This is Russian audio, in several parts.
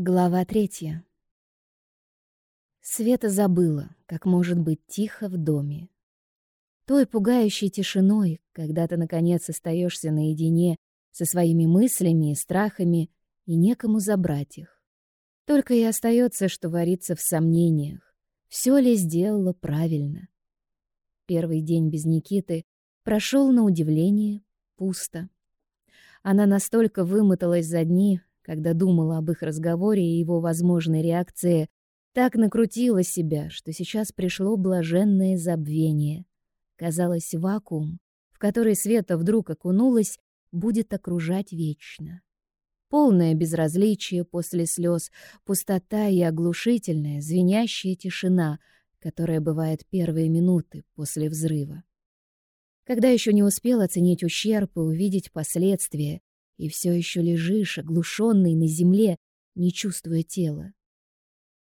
Глава третья. Света забыла, как может быть тихо в доме. Той пугающей тишиной, когда ты, наконец, остаешься наедине со своими мыслями и страхами, и некому забрать их. Только и остается, что вариться в сомнениях. Все ли сделала правильно? Первый день без Никиты прошел на удивление пусто. Она настолько вымоталась за дни, когда думала об их разговоре и его возможной реакции, так накрутила себя, что сейчас пришло блаженное забвение. Казалось, вакуум, в который Света вдруг окунулась, будет окружать вечно. Полное безразличие после слез, пустота и оглушительная, звенящая тишина, которая бывает первые минуты после взрыва. Когда еще не успел оценить ущерб и увидеть последствия, и все еще лежишь, оглушенный на земле, не чувствуя тела.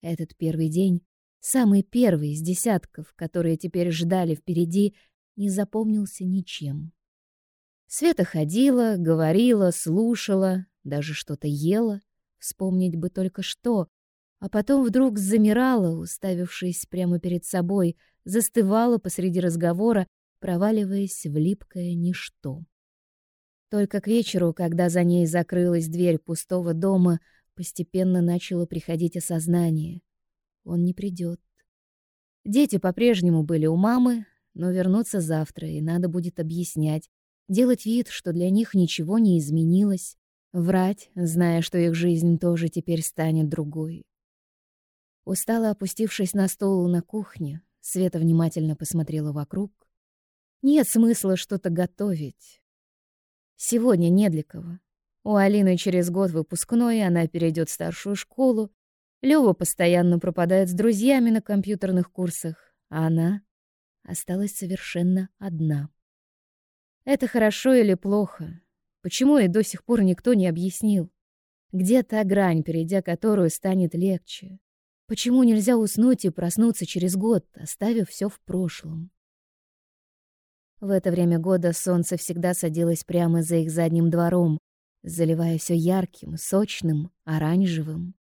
Этот первый день, самый первый из десятков, которые теперь ждали впереди, не запомнился ничем. Света ходила, говорила, слушала, даже что-то ела, вспомнить бы только что, а потом вдруг замирала, уставившись прямо перед собой, застывала посреди разговора, проваливаясь в липкое ничто. Только к вечеру, когда за ней закрылась дверь пустого дома, постепенно начало приходить осознание. Он не придет. Дети по-прежнему были у мамы, но вернуться завтра, и надо будет объяснять, делать вид, что для них ничего не изменилось, врать, зная, что их жизнь тоже теперь станет другой. Устало опустившись на стол на кухне, Света внимательно посмотрела вокруг. Нет смысла что-то готовить. Сегодня не для кого. У Алины через год выпускной, она перейдет в старшую школу. Лёва постоянно пропадает с друзьями на компьютерных курсах, а она осталась совершенно одна. Это хорошо или плохо? Почему и до сих пор никто не объяснил? Где та грань, перейдя которую станет легче? Почему нельзя уснуть и проснуться через год, оставив все в прошлом? В это время года солнце всегда садилось прямо за их задним двором, заливая все ярким, сочным, оранжевым.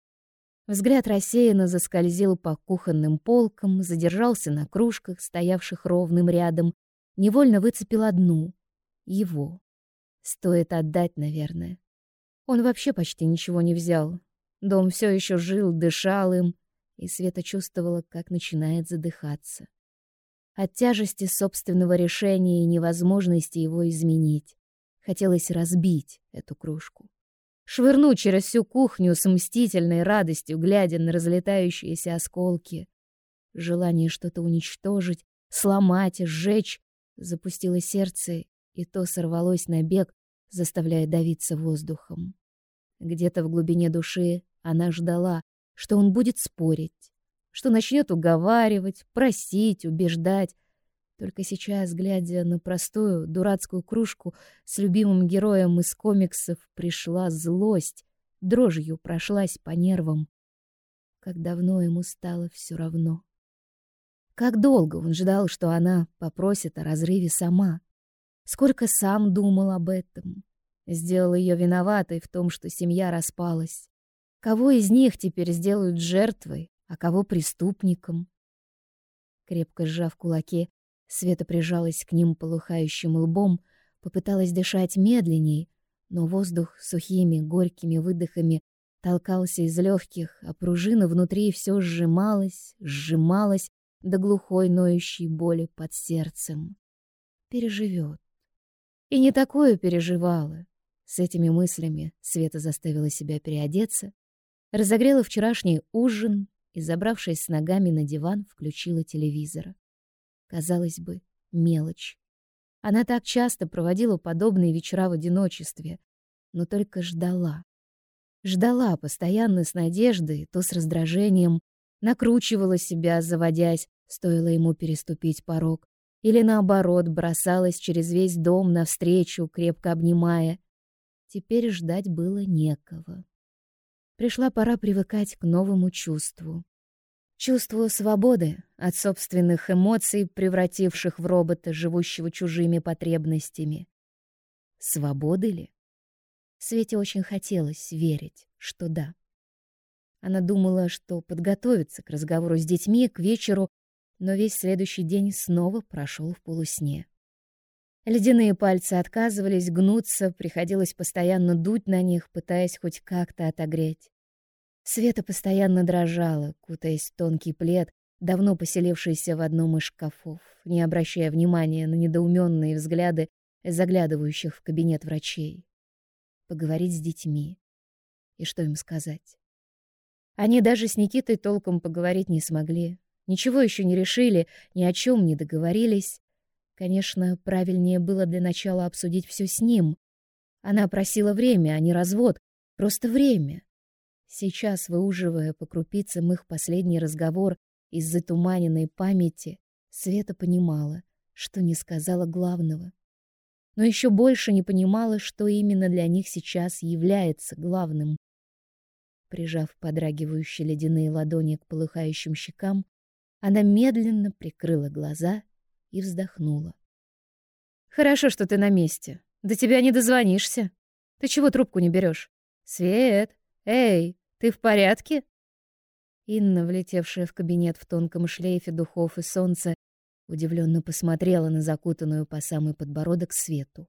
Взгляд рассеянно заскользил по кухонным полкам, задержался на кружках, стоявших ровным рядом, невольно выцепил одну — его. Стоит отдать, наверное. Он вообще почти ничего не взял. Дом все еще жил, дышал им, и Света чувствовала, как начинает задыхаться от тяжести собственного решения и невозможности его изменить. Хотелось разбить эту кружку. Швырнуть через всю кухню с мстительной радостью, глядя на разлетающиеся осколки. Желание что-то уничтожить, сломать, сжечь запустило сердце, и то сорвалось на бег, заставляя давиться воздухом. Где-то в глубине души она ждала, что он будет спорить, что начнет уговаривать, просить, убеждать. Только сейчас, глядя на простую, дурацкую кружку с любимым героем из комиксов, пришла злость, дрожью прошлась по нервам. Как давно ему стало все равно. Как долго он ждал, что она попросит о разрыве сама. Сколько сам думал об этом. Сделал ее виноватой в том, что семья распалась. Кого из них теперь сделают жертвой, а кого преступником. Крепко сжав кулаки, Света прижалась к ним полыхающим лбом, попыталась дышать медленней, но воздух сухими, горькими выдохами толкался из легких, а пружина внутри все сжималась, сжималась до глухой ноющей боли под сердцем. Переживет. И не такое переживала. С этими мыслями Света заставила себя переодеться, разогрела вчерашний ужин и, забравшись с ногами на диван, включила телевизор. Казалось бы, мелочь. Она так часто проводила подобные вечера в одиночестве, но только ждала. Ждала постоянно с надеждой, то с раздражением, накручивала себя, заводясь, стоило ему переступить порог, или наоборот, бросалась через весь дом навстречу, крепко обнимая. Теперь ждать было некого. Пришла пора привыкать к новому чувству. Чувству свободы от собственных эмоций, превративших в робота, живущего чужими потребностями. Свободы ли? Свете очень хотелось верить, что да. Она думала, что подготовится к разговору с детьми к вечеру, но весь следующий день снова прошел в полусне. Ледяные пальцы отказывались гнуться, приходилось постоянно дуть на них, пытаясь хоть как-то отогреть. Света постоянно дрожала, кутаясь в тонкий плед, давно поселившийся в одном из шкафов, не обращая внимания на недоуменные взгляды заглядывающих в кабинет врачей. Поговорить с детьми. И что им сказать? Они даже с Никитой толком поговорить не смогли. Ничего еще не решили, ни о чем не договорились. Конечно, правильнее было для начала обсудить все с ним. Она просила время, а не развод. Просто время. Сейчас, выуживая по крупицам их последний разговор из затуманенной памяти, Света понимала, что не сказала главного. Но еще больше не понимала, что именно для них сейчас является главным. Прижав подрагивающие ледяные ладони к полыхающим щекам, она медленно прикрыла глаза и вздохнула. «Хорошо, что ты на месте. До тебя не дозвонишься. Ты чего трубку не берешь? Свет, эй, ты в порядке?» Инна, влетевшая в кабинет в тонком шлейфе духов и солнца, удивленно посмотрела на закутанную по самый подбородок Свету.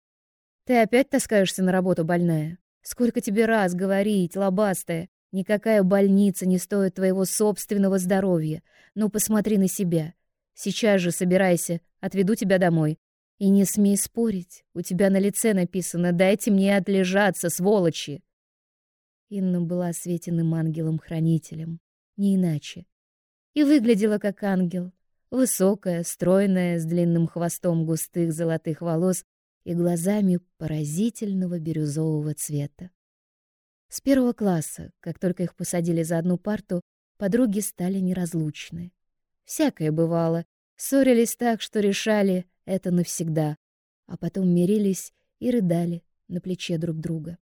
«Ты опять таскаешься на работу больная? Сколько тебе раз говорить, лобастая? Никакая больница не стоит твоего собственного здоровья. Ну, посмотри на себя. Сейчас же собирайся, отведу тебя домой. И не смей спорить. У тебя на лице написано «Дайте мне отлежаться, сволочи!» Инна была Светиным ангелом-хранителем. Не иначе. И выглядела как ангел. Высокая, стройная, с длинным хвостом густых золотых волос и глазами поразительного бирюзового цвета. С первого класса, как только их посадили за одну парту, подруги стали неразлучны. Всякое бывало. Ссорились так, что решали это навсегда, а потом мирились и рыдали на плече друг друга.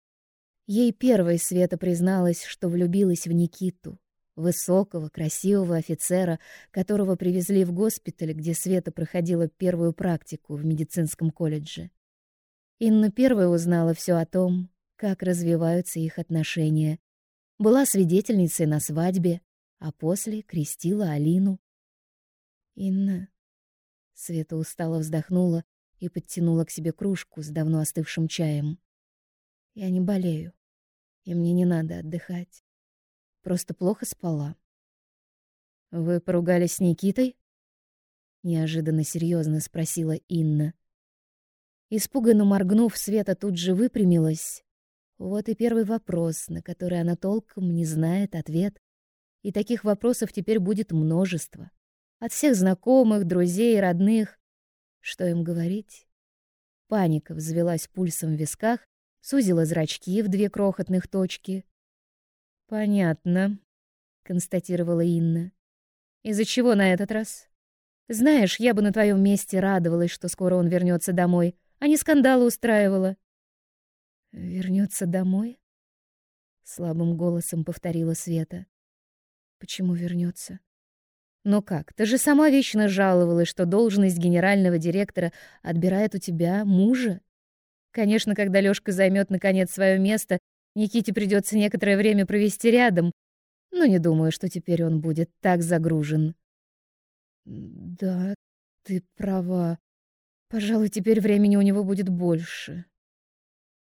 Ей первой Света призналась, что влюбилась в Никиту, высокого, красивого офицера, которого привезли в госпиталь, где Света проходила первую практику в медицинском колледже. Инна первая узнала все о том, как развиваются их отношения. Была свидетельницей на свадьбе, а после крестила Алину. «Инна...» Света устало вздохнула и подтянула к себе кружку с давно остывшим чаем. «Я не болею, и мне не надо отдыхать. Просто плохо спала». «Вы поругались с Никитой?» Неожиданно серьезно спросила Инна. Испуганно моргнув, Света тут же выпрямилась вот и первый вопрос, на который она толком не знает ответ. И таких вопросов теперь будет множество. От всех знакомых, друзей, родных. Что им говорить? Паника взвелась пульсом в висках, сузила зрачки в две крохотных точки. «Понятно», — констатировала Инна. «Из-за чего на этот раз?» «Знаешь, я бы на твоем месте радовалась, что скоро он вернется домой, а не скандалы устраивала. Вернется домой? Слабым голосом повторила Света. Почему вернется? Но как? Ты же сама вечно жаловалась, что должность генерального директора отбирает у тебя мужа. Конечно, когда Лёшка займет наконец свое место, Никите придется некоторое время провести рядом, но не думаю, что теперь он будет так загружен. Да, ты права. Пожалуй, теперь времени у него будет больше.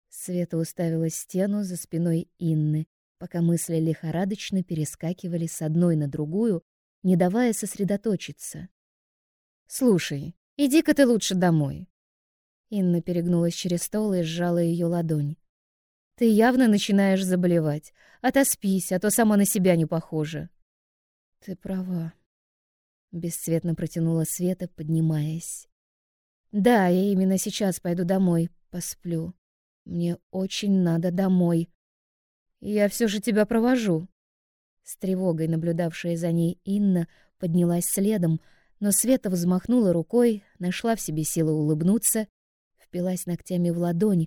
Света уставилась в стену за спиной Инны, пока мысли лихорадочно перескакивали с одной на другую, не давая сосредоточиться. «Слушай, иди-ка ты лучше домой». Инна перегнулась через стол и сжала ее ладонь. «Ты явно начинаешь заболевать. Отоспись, а то сама на себя не похожа». «Ты права», — бесцветно протянула Света, поднимаясь. «Да, я именно сейчас пойду домой, посплю. Мне очень надо домой. Я все же тебя провожу. С тревогой наблюдавшая за ней Инна поднялась следом, но Света взмахнула рукой, нашла в себе силы улыбнуться, впилась ногтями в ладонь,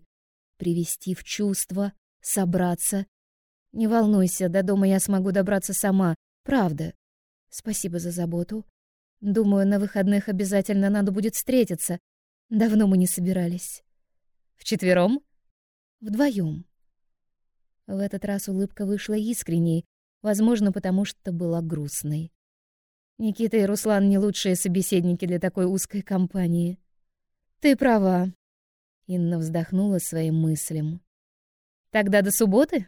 привести в чувство, собраться. Не волнуйся, до дома я смогу добраться сама, правда. Спасибо за заботу. Думаю, на выходных обязательно надо будет встретиться. Давно мы не собирались. Вчетвером? Вдвоем. В этот раз улыбка вышла искренней. Возможно, потому что была грустной. Никита и Руслан не лучшие собеседники для такой узкой компании. Ты права. Инна вздохнула своим мыслям. Тогда до субботы?